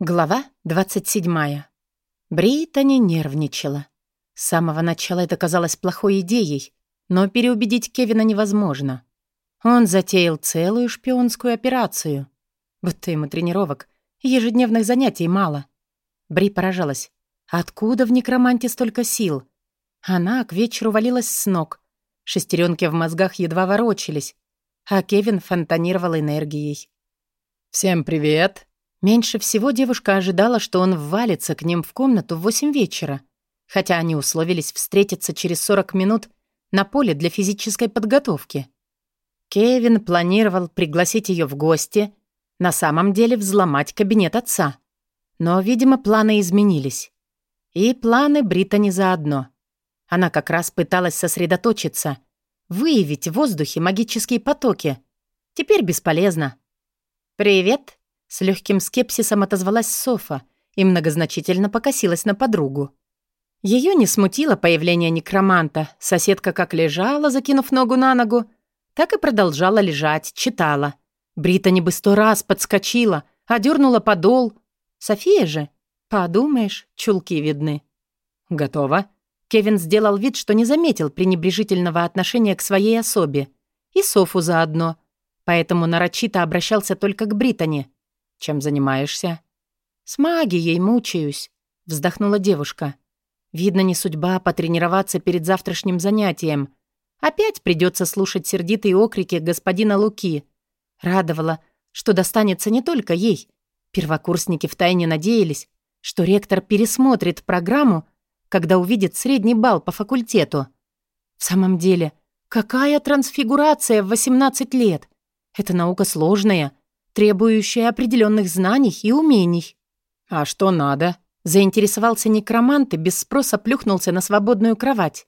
Глава 27. Британи нервничала. С самого начала это казалось плохой идеей, но переубедить Кевина невозможно. Он затеял целую шпионскую операцию. Будто ему тренировок ежедневных занятий мало. Бри поражалась. Откуда в некроманте столько сил? Она к вечеру валилась с ног. Шестеренки в мозгах едва ворочались, а Кевин фонтанировал энергией. «Всем привет!» Меньше всего девушка ожидала, что он ввалится к ним в комнату в восемь вечера, хотя они условились встретиться через 40 минут на поле для физической подготовки. Кевин планировал пригласить ее в гости, на самом деле взломать кабинет отца. Но, видимо, планы изменились. И планы Британи заодно. Она как раз пыталась сосредоточиться, выявить в воздухе магические потоки. Теперь бесполезно. «Привет», с легким скепсисом отозвалась Софа и многозначительно покосилась на подругу. Ее не смутило появление некроманта. Соседка как лежала, закинув ногу на ногу, так и продолжала лежать, читала. Британи бы сто раз подскочила, одернула подол. София же, подумаешь, чулки видны. «Готово». Кевин сделал вид, что не заметил пренебрежительного отношения к своей особе. И Софу заодно. Поэтому нарочито обращался только к Британи. «Чем занимаешься?» «С магией мучаюсь», — вздохнула девушка. «Видно, не судьба потренироваться перед завтрашним занятием. Опять придется слушать сердитые окрики господина Луки. Радовало, что достанется не только ей. Первокурсники втайне надеялись, что ректор пересмотрит программу, когда увидит средний балл по факультету. В самом деле, какая трансфигурация в 18 лет? Это наука сложная, требующая определенных знаний и умений. «А что надо?» Заинтересовался некромант и без спроса плюхнулся на свободную кровать.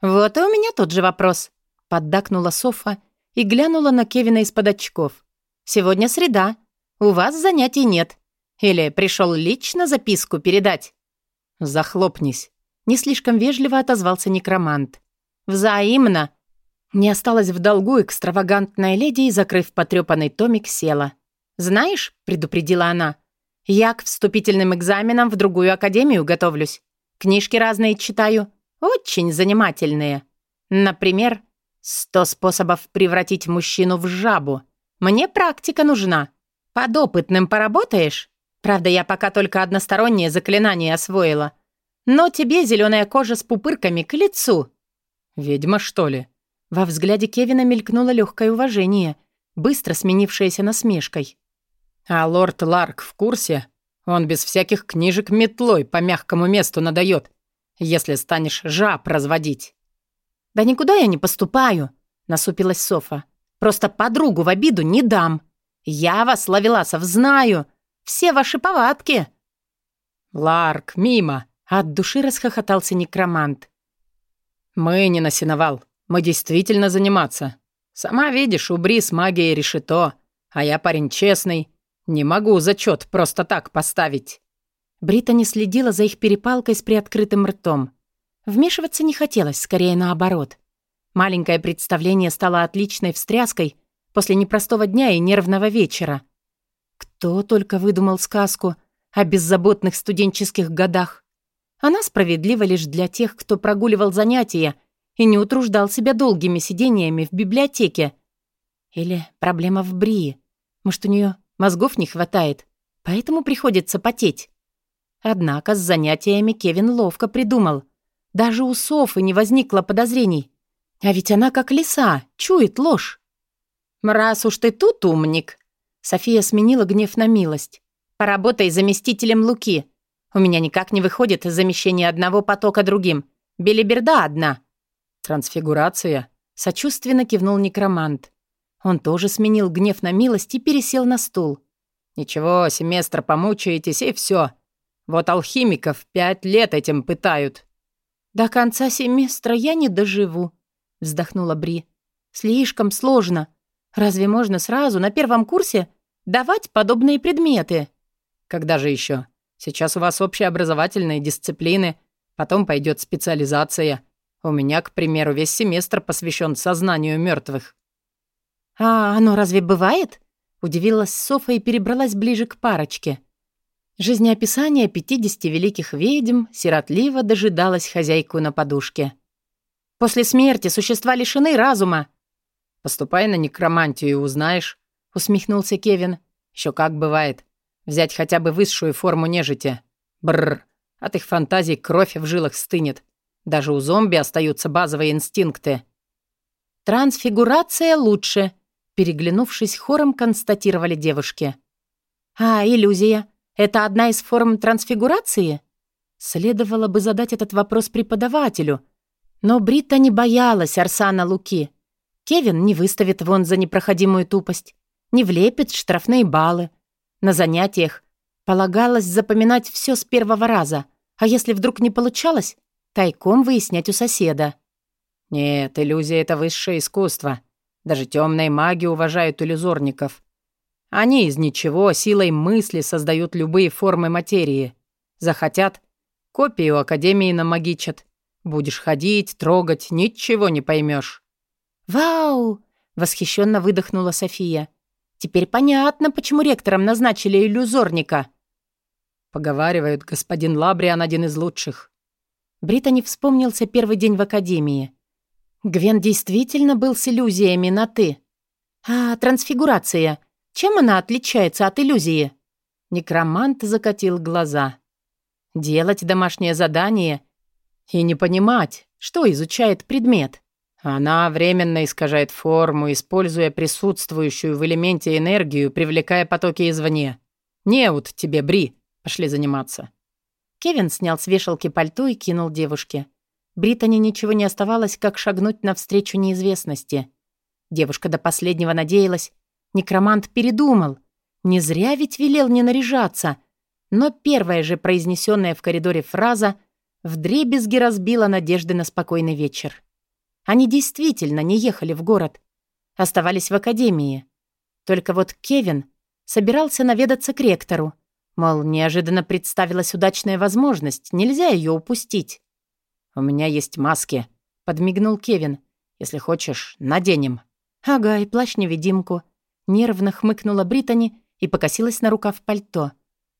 «Вот и у меня тот же вопрос», — поддакнула Софа и глянула на Кевина из-под очков. «Сегодня среда. У вас занятий нет. Или пришел лично записку передать?» «Захлопнись», — не слишком вежливо отозвался некромант. «Взаимно». Не осталось в долгу экстравагантная леди и, закрыв потрепанный томик, села. «Знаешь», — предупредила она, — «я к вступительным экзаменам в другую академию готовлюсь. Книжки разные читаю, очень занимательные. Например, «Сто способов превратить мужчину в жабу». Мне практика нужна. Подопытным поработаешь? Правда, я пока только одностороннее заклинание освоила. Но тебе зеленая кожа с пупырками к лицу». «Ведьма, что ли?» Во взгляде Кевина мелькнуло легкое уважение, быстро сменившееся насмешкой. А лорд Ларк в курсе? Он без всяких книжек метлой по мягкому месту надает, если станешь жаб разводить». «Да никуда я не поступаю», — насупилась Софа. «Просто подругу в обиду не дам. Я вас, Лавеласов, знаю. Все ваши повадки». «Ларк, мимо!» — от души расхохотался некромант. «Мы не насиновал. Мы действительно заниматься. Сама видишь, у Брис магией решето, а я парень честный. «Не могу зачет просто так поставить». Брита не следила за их перепалкой с приоткрытым ртом. Вмешиваться не хотелось, скорее наоборот. Маленькое представление стало отличной встряской после непростого дня и нервного вечера. Кто только выдумал сказку о беззаботных студенческих годах. Она справедлива лишь для тех, кто прогуливал занятия и не утруждал себя долгими сидениями в библиотеке. Или проблема в Брии. Может, у нее Мозгов не хватает, поэтому приходится потеть. Однако с занятиями Кевин ловко придумал. Даже у Софы не возникло подозрений. А ведь она как лиса, чует ложь. «Раз уж ты тут, умник!» София сменила гнев на милость. «Поработай заместителем Луки. У меня никак не выходит замещение одного потока другим. Белиберда одна». «Трансфигурация?» Сочувственно кивнул некромант. Он тоже сменил гнев на милость и пересел на стул. «Ничего, семестр помучаетесь, и все. Вот алхимиков пять лет этим пытают». «До конца семестра я не доживу», — вздохнула Бри. «Слишком сложно. Разве можно сразу на первом курсе давать подобные предметы?» «Когда же еще? Сейчас у вас общеобразовательные дисциплины, потом пойдет специализация. У меня, к примеру, весь семестр посвящен сознанию мертвых. «А оно разве бывает?» Удивилась Софа и перебралась ближе к парочке. Жизнеописание 50 великих ведьм сиротливо дожидалось хозяйку на подушке. «После смерти существа лишены разума». «Поступай на некромантию и узнаешь», — усмехнулся Кевин. Еще как бывает. Взять хотя бы высшую форму нежити. Бррр. От их фантазий кровь в жилах стынет. Даже у зомби остаются базовые инстинкты. «Трансфигурация лучше», — переглянувшись, хором констатировали девушки. «А иллюзия? Это одна из форм трансфигурации?» Следовало бы задать этот вопрос преподавателю. Но Брита не боялась Арсана Луки. Кевин не выставит вон за непроходимую тупость, не влепит штрафные баллы. На занятиях полагалось запоминать все с первого раза, а если вдруг не получалось, тайком выяснять у соседа. Нет, иллюзия — это высшее искусство. Даже темные маги уважают иллюзорников. Они из ничего силой мысли создают любые формы материи. Захотят — копию Академии намагичат. Будешь ходить, трогать, ничего не поймешь. «Вау!» — восхищенно выдохнула София. «Теперь понятно, почему ректором назначили иллюзорника». Поговаривают, господин Лабриан один из лучших. Британи вспомнился первый день в Академии. Гвен действительно был с иллюзиями на «ты». А трансфигурация, чем она отличается от иллюзии? Некромант закатил глаза. Делать домашнее задание и не понимать, что изучает предмет. Она временно искажает форму, используя присутствующую в элементе энергию, привлекая потоки извне. Неуд тебе, Бри. Пошли заниматься. Кевин снял с вешалки пальто и кинул девушке. Британи ничего не оставалось, как шагнуть навстречу неизвестности. Девушка до последнего надеялась. Некромант передумал. Не зря ведь велел не наряжаться. Но первая же произнесенная в коридоре фраза вдребезги разбила надежды на спокойный вечер. Они действительно не ехали в город. Оставались в академии. Только вот Кевин собирался наведаться к ректору. Мол, неожиданно представилась удачная возможность, нельзя ее упустить. «У меня есть маски», — подмигнул Кевин. «Если хочешь, наденем». «Ага, и плащ-невидимку». Нервно хмыкнула Британи и покосилась на рукав пальто.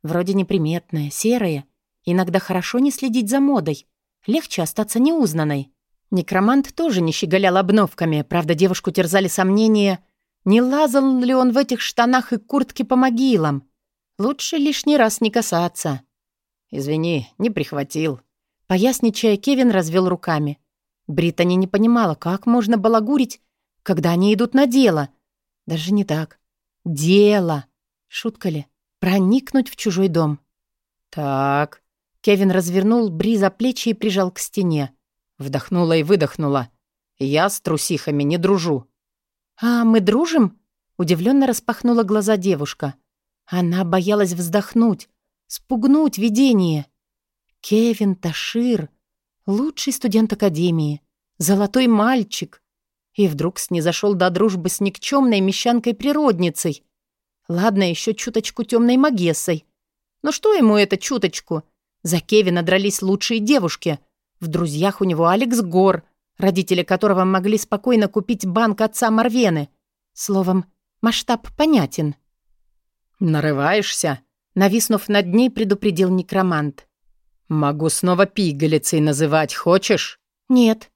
Вроде неприметное, серое. Иногда хорошо не следить за модой. Легче остаться неузнанной. Некромант тоже не щеголял обновками, правда, девушку терзали сомнения, не лазал ли он в этих штанах и куртке по могилам. Лучше лишний раз не касаться. «Извини, не прихватил», Поясничая, Кевин развел руками. Британи не понимала, как можно балагурить, когда они идут на дело. Даже не так. Дело. Шутка ли? Проникнуть в чужой дом. Так. Кевин развернул Бри за плечи и прижал к стене. Вдохнула и выдохнула. Я с трусихами не дружу. А мы дружим? Удивленно распахнула глаза девушка. Она боялась вздохнуть, спугнуть видение. Кевин Ташир, лучший студент Академии, золотой мальчик. И вдруг снизошел до дружбы с никчемной мещанкой-природницей. Ладно, еще чуточку темной магессой. Но что ему это чуточку? За Кевина дрались лучшие девушки. В друзьях у него Алекс Гор, родители которого могли спокойно купить банк отца Марвены. Словом, масштаб понятен. «Нарываешься?» Нависнув над ней, предупредил некромант. «Могу снова пигалицей называть, хочешь?» «Нет».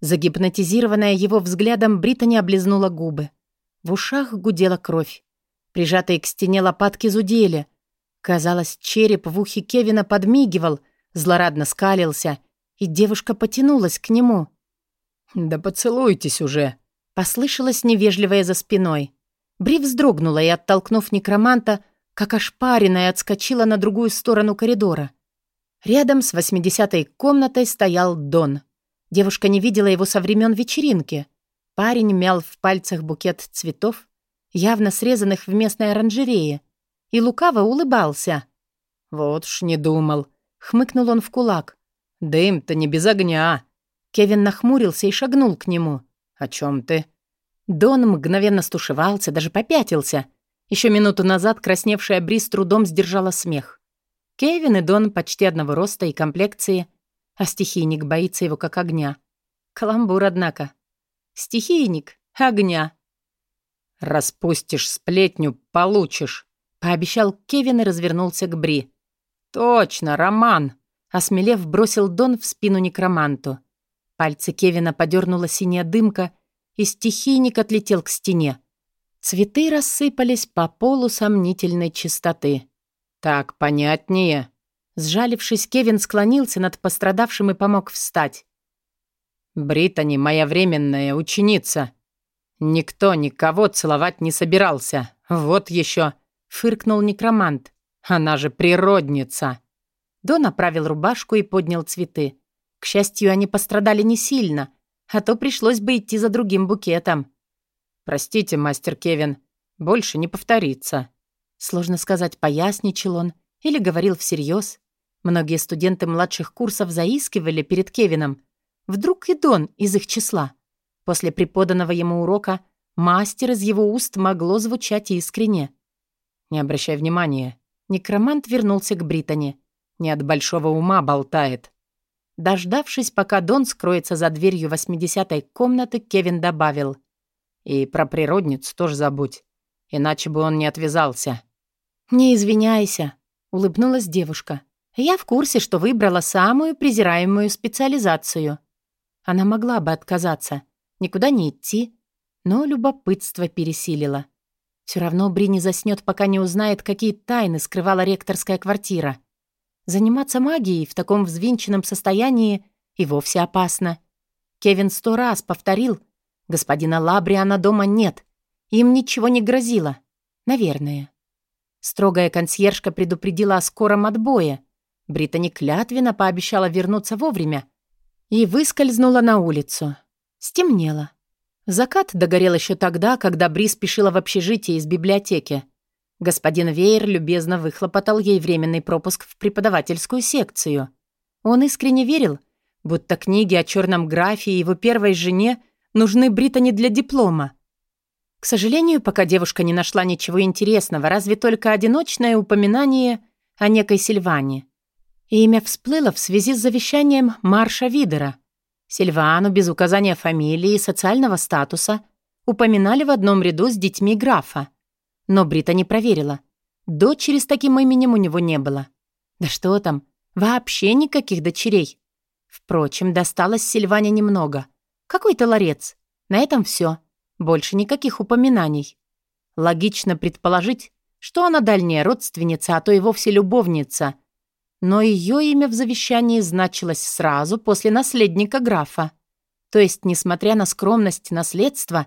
Загипнотизированная его взглядом, Британи облизнула губы. В ушах гудела кровь. Прижатые к стене лопатки зудели. Казалось, череп в ухе Кевина подмигивал, злорадно скалился, и девушка потянулась к нему. «Да поцелуйтесь уже!» Послышалось невежливое за спиной. Бри вздрогнула и, оттолкнув некроманта, как ошпаренная, отскочила на другую сторону коридора. Рядом с восьмидесятой комнатой стоял Дон. Девушка не видела его со времен вечеринки. Парень мял в пальцах букет цветов, явно срезанных в местной оранжерее, и лукаво улыбался. «Вот уж не думал», — хмыкнул он в кулак. «Дым-то не без огня». Кевин нахмурился и шагнул к нему. «О чем ты?» Дон мгновенно стушевался, даже попятился. Еще минуту назад красневшая Бри с трудом сдержала смех. Кевин и Дон почти одного роста и комплекции, а стихийник боится его как огня. Каламбур, однако. Стихийник огня. «Распустишь сплетню, получишь», — пообещал Кевин и развернулся к Бри. «Точно, Роман!» — осмелев, бросил Дон в спину некроманту. Пальцы Кевина подернула синяя дымка, и стихийник отлетел к стене. Цветы рассыпались по полу сомнительной чистоты. «Так понятнее». Сжалившись, Кевин склонился над пострадавшим и помог встать. «Британи, моя временная ученица. Никто никого целовать не собирался. Вот еще», — фыркнул некромант. «Она же природница». Дон направил рубашку и поднял цветы. К счастью, они пострадали не сильно, а то пришлось бы идти за другим букетом. «Простите, мастер Кевин, больше не повторится». Сложно сказать, поясничал он или говорил всерьез. Многие студенты младших курсов заискивали перед Кевином. Вдруг и Дон из их числа. После преподанного ему урока мастер из его уст могло звучать искренне. Не обращай внимания. Некромант вернулся к Британи. Не от большого ума болтает. Дождавшись, пока Дон скроется за дверью восьмидесятой комнаты, Кевин добавил. И про природницу тоже забудь. Иначе бы он не отвязался. «Не извиняйся», — улыбнулась девушка. «Я в курсе, что выбрала самую презираемую специализацию». Она могла бы отказаться, никуда не идти, но любопытство пересилило. Все равно Бри не заснет, пока не узнает, какие тайны скрывала ректорская квартира. Заниматься магией в таком взвинченном состоянии и вовсе опасно. Кевин сто раз повторил, Господина Лабриана дома нет. Им ничего не грозило. Наверное. Строгая консьержка предупредила о скором отбое. Британи клятвенно пообещала вернуться вовремя и выскользнула на улицу. Стемнело. Закат догорел еще тогда, когда Бри спешила в общежитие из библиотеки. Господин Вейер любезно выхлопотал ей временный пропуск в преподавательскую секцию. Он искренне верил, будто книги о черном графе и его первой жене нужны Британи для диплома. К сожалению, пока девушка не нашла ничего интересного, разве только одиночное упоминание о некой Сильване. Имя всплыло в связи с завещанием Марша Видера. Сильвану без указания фамилии и социального статуса упоминали в одном ряду с детьми графа. Но Брита не проверила. Дочери с таким именем у него не было. Да что там, вообще никаких дочерей. Впрочем, досталось Сильване немного — какой-то ларец. На этом все. Больше никаких упоминаний. Логично предположить, что она дальняя родственница, а то и вовсе любовница. Но ее имя в завещании значилось сразу после наследника графа. То есть, несмотря на скромность наследства,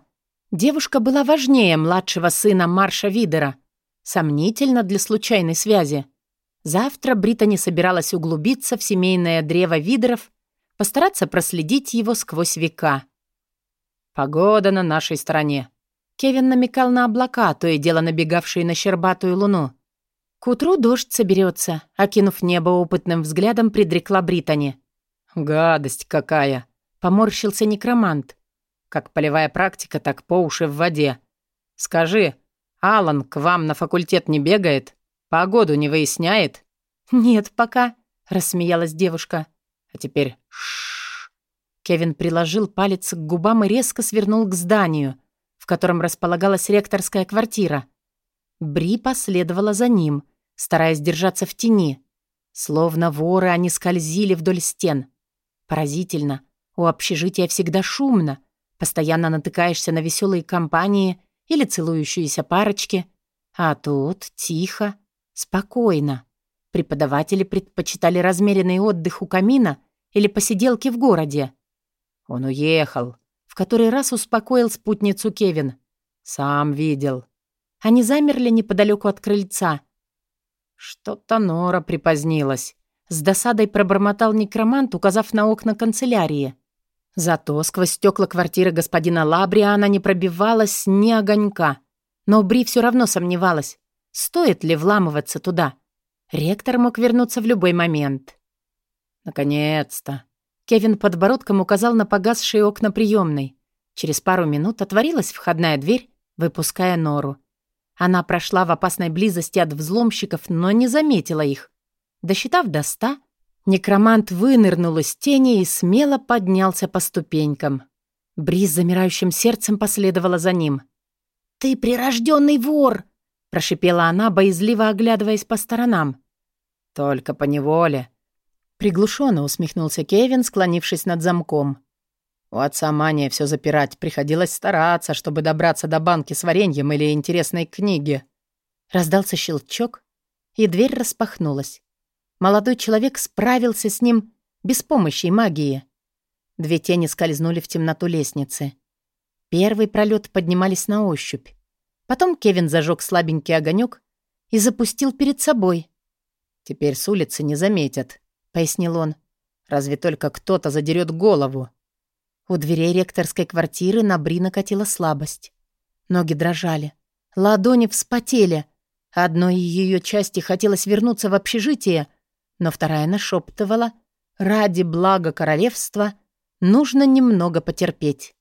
девушка была важнее младшего сына Марша Видера. Сомнительно для случайной связи. Завтра Брита не собиралась углубиться в семейное древо Видеров постараться проследить его сквозь века. «Погода на нашей стороне». Кевин намекал на облака, то и дело набегавшие на щербатую луну. «К утру дождь соберется», — окинув небо опытным взглядом, предрекла Британи. «Гадость какая!» — поморщился некромант. «Как полевая практика, так по уши в воде. Скажи, Алан к вам на факультет не бегает? Погоду не выясняет?» «Нет, пока», — рассмеялась девушка. А теперь шш. Кевин приложил палец к губам и резко свернул к зданию, в котором располагалась ректорская квартира. Бри последовала за ним, стараясь держаться в тени. Словно воры они скользили вдоль стен. Поразительно. У общежития всегда шумно. Постоянно натыкаешься на веселые компании или целующиеся парочки. А тут тихо, спокойно. Преподаватели предпочитали размеренный отдых у камина или посиделки в городе. Он уехал. В который раз успокоил спутницу Кевин. Сам видел. Они замерли неподалеку от крыльца. Что-то Нора припозднилась. С досадой пробормотал некромант, указав на окна канцелярии. Зато сквозь стекла квартиры господина Лабриана не пробивалась ни огонька. Но Бри все равно сомневалась, стоит ли вламываться туда. Ректор мог вернуться в любой момент. Наконец-то. Кевин подбородком указал на погасшие окна приемной. Через пару минут отворилась входная дверь, выпуская нору. Она прошла в опасной близости от взломщиков, но не заметила их. Досчитав до ста, некромант вынырнул из тени и смело поднялся по ступенькам. Бриз замирающим сердцем последовала за ним. «Ты прирожденный вор!» прошипела она, боязливо оглядываясь по сторонам. Только по неволе. Приглушенно усмехнулся Кевин, склонившись над замком. У отца мания все запирать. Приходилось стараться, чтобы добраться до банки с вареньем или интересной книги. Раздался щелчок, и дверь распахнулась. Молодой человек справился с ним без помощи магии. Две тени скользнули в темноту лестницы. Первый пролет поднимались на ощупь. Потом Кевин зажег слабенький огонек и запустил перед собой. «Теперь с улицы не заметят», — пояснил он. «Разве только кто-то задерет голову». У дверей ректорской квартиры на Бри накатила слабость. Ноги дрожали, ладони вспотели. Одной ее части хотелось вернуться в общежитие, но вторая нашептывала «Ради блага королевства нужно немного потерпеть».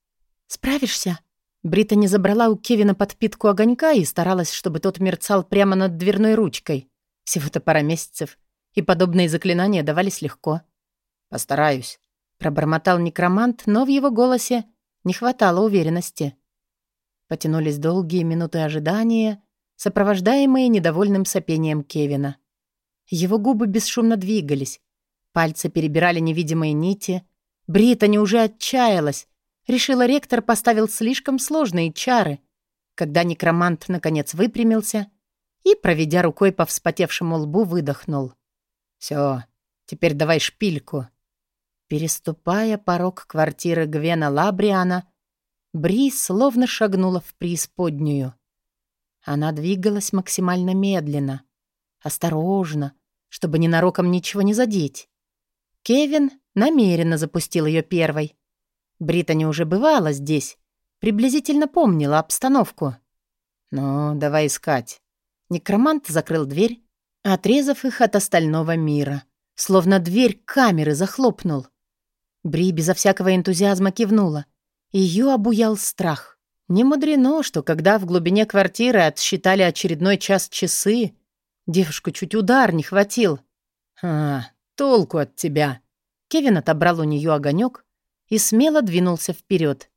«Справишься?» Брита не забрала у Кевина подпитку огонька и старалась, чтобы тот мерцал прямо над дверной ручкой. Всего-то пара месяцев, и подобные заклинания давались легко. «Постараюсь», Пробормотал некромант, но в его голосе не хватало уверенности. Потянулись долгие минуты ожидания, сопровождаемые недовольным сопением Кевина. Его губы бесшумно двигались, пальцы перебирали невидимые нити. Британи уже отчаялась. Решила, ректор поставил слишком сложные чары. Когда некромант наконец выпрямился и, проведя рукой по вспотевшему лбу, выдохнул. «Всё, теперь давай шпильку». Переступая порог квартиры Гвена Лабриана, Бри словно шагнула в преисподнюю. Она двигалась максимально медленно, осторожно, чтобы ненароком ничего не задеть. Кевин намеренно запустил ее первой. Британи уже бывала здесь, приблизительно помнила обстановку. «Ну, давай искать». Некромант закрыл дверь, отрезав их от остального мира. Словно дверь камеры захлопнул. Бри безо всякого энтузиазма кивнула. Ее обуял страх. Не мудрено, что когда в глубине квартиры отсчитали очередной час часы, девушку чуть удар не хватил. «А, толку от тебя!» Кевин отобрал у нее огонек и смело двинулся вперед.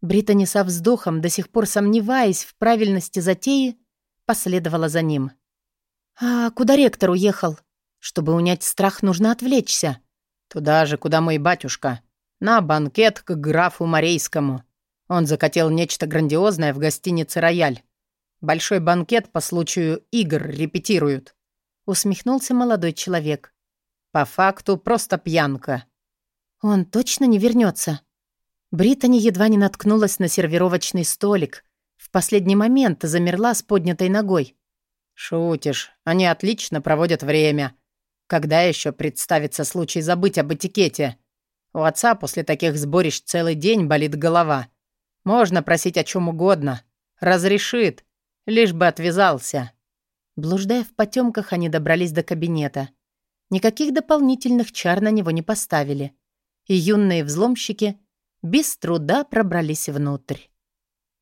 Британи со вздохом, до сих пор сомневаясь в правильности затеи, последовала за ним. «А куда ректор уехал? Чтобы унять страх, нужно отвлечься». Туда же, куда мой батюшка. На банкет к графу Морейскому. Он закатил нечто грандиозное в гостинице «Рояль». Большой банкет по случаю игр репетируют. Усмехнулся молодой человек. По факту просто пьянка. Он точно не вернется. Британи едва не наткнулась на сервировочный столик. В последний момент замерла с поднятой ногой. «Шутишь. Они отлично проводят время. Когда еще представится случай забыть об этикете? У отца после таких сборищ целый день болит голова. Можно просить о чем угодно. Разрешит. Лишь бы отвязался. Блуждая в потемках, они добрались до кабинета. Никаких дополнительных чар на него не поставили. И юные взломщики без труда пробрались внутрь.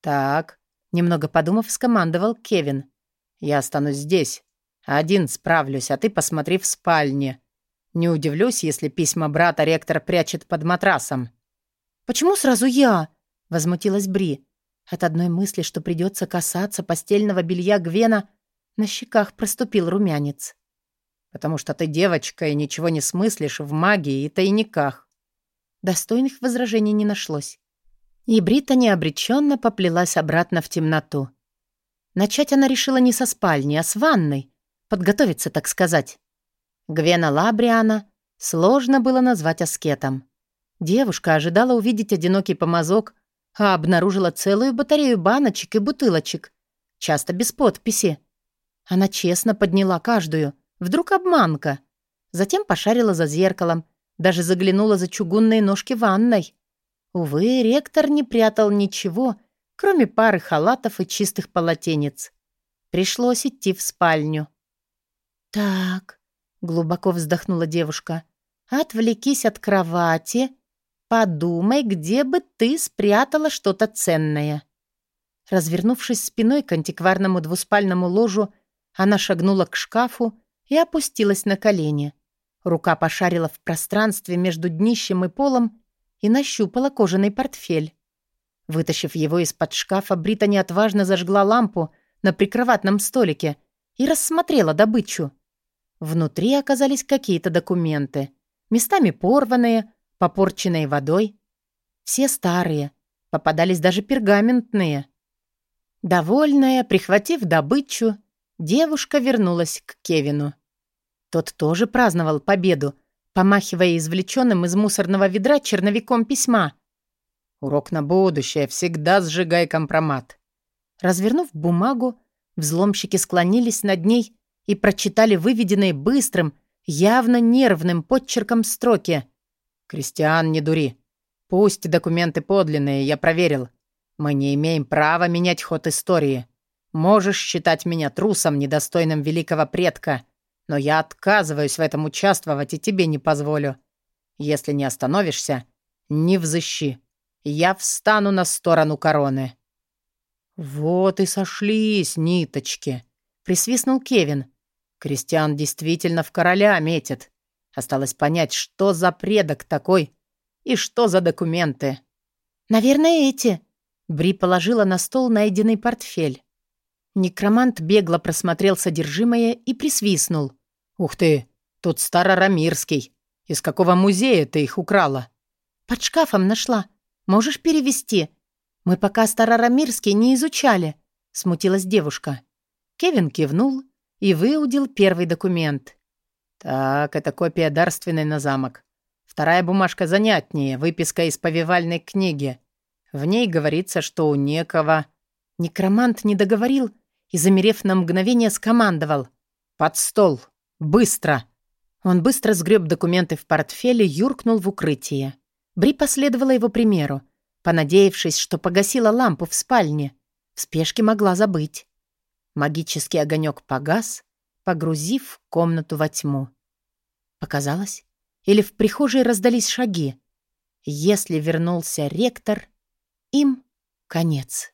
«Так», — немного подумав, скомандовал Кевин. «Я останусь здесь. Один справлюсь, а ты посмотри в спальне. Не удивлюсь, если письма брата ректор прячет под матрасом». «Почему сразу я?» — возмутилась Бри. От одной мысли, что придется касаться постельного белья Гвена, на щеках проступил румянец. «Потому что ты девочка и ничего не смыслишь в магии и тайниках». Достойных возражений не нашлось. И Брита необреченно поплелась обратно в темноту. Начать она решила не со спальни, а с ванной, Подготовиться, так сказать. Гвена Лабриана сложно было назвать аскетом. Девушка ожидала увидеть одинокий помазок, а обнаружила целую батарею баночек и бутылочек, часто без подписи. Она честно подняла каждую. Вдруг обманка. Затем пошарила за зеркалом, даже заглянула за чугунные ножки ванной. Увы, ректор не прятал ничего, кроме пары халатов и чистых полотенец. Пришлось идти в спальню. «Так», — глубоко вздохнула девушка, — «отвлекись от кровати, подумай, где бы ты спрятала что-то ценное». Развернувшись спиной к антикварному двуспальному ложу, она шагнула к шкафу и опустилась на колени. Рука пошарила в пространстве между днищем и полом и нащупала кожаный портфель. Вытащив его из-под шкафа, Британи отважно зажгла лампу на прикроватном столике и рассмотрела добычу. Внутри оказались какие-то документы, местами порванные, попорченные водой. Все старые, попадались даже пергаментные. Довольная, прихватив добычу, девушка вернулась к Кевину. Тот тоже праздновал победу, помахивая извлеченным из мусорного ведра черновиком письма. «Урок на будущее. Всегда сжигай компромат». Развернув бумагу, взломщики склонились над ней и прочитали выведенные быстрым, явно нервным подчерком строки. «Кристиан, не дури. Пусть документы подлинные, я проверил. Мы не имеем права менять ход истории. Можешь считать меня трусом, недостойным великого предка, но я отказываюсь в этом участвовать и тебе не позволю. Если не остановишься, не взыщи. Я встану на сторону короны». «Вот и сошлись ниточки», — присвистнул Кевин. Кристиан действительно в короля метит. Осталось понять, что за предок такой и что за документы. «Наверное, эти». Бри положила на стол найденный портфель. Некромант бегло просмотрел содержимое и присвистнул. «Ух ты, тут старорамирский. Из какого музея ты их украла?» «Под шкафом нашла. Можешь перевести? Мы пока старорамирский не изучали», — смутилась девушка. Кевин кивнул и выудил первый документ. «Так, это копия дарственной на замок. Вторая бумажка занятнее, выписка из повивальной книги. В ней говорится, что у некого...» Некромант не договорил и, замерев на мгновение, скомандовал. «Под стол! Быстро!» Он быстро сгреб документы в портфель и юркнул в укрытие. Бри последовала его примеру, понадеявшись, что погасила лампу в спальне. В спешке могла забыть. Магический огонек погас, погрузив комнату во тьму. Показалось? Или в прихожей раздались шаги? Если вернулся ректор, им конец.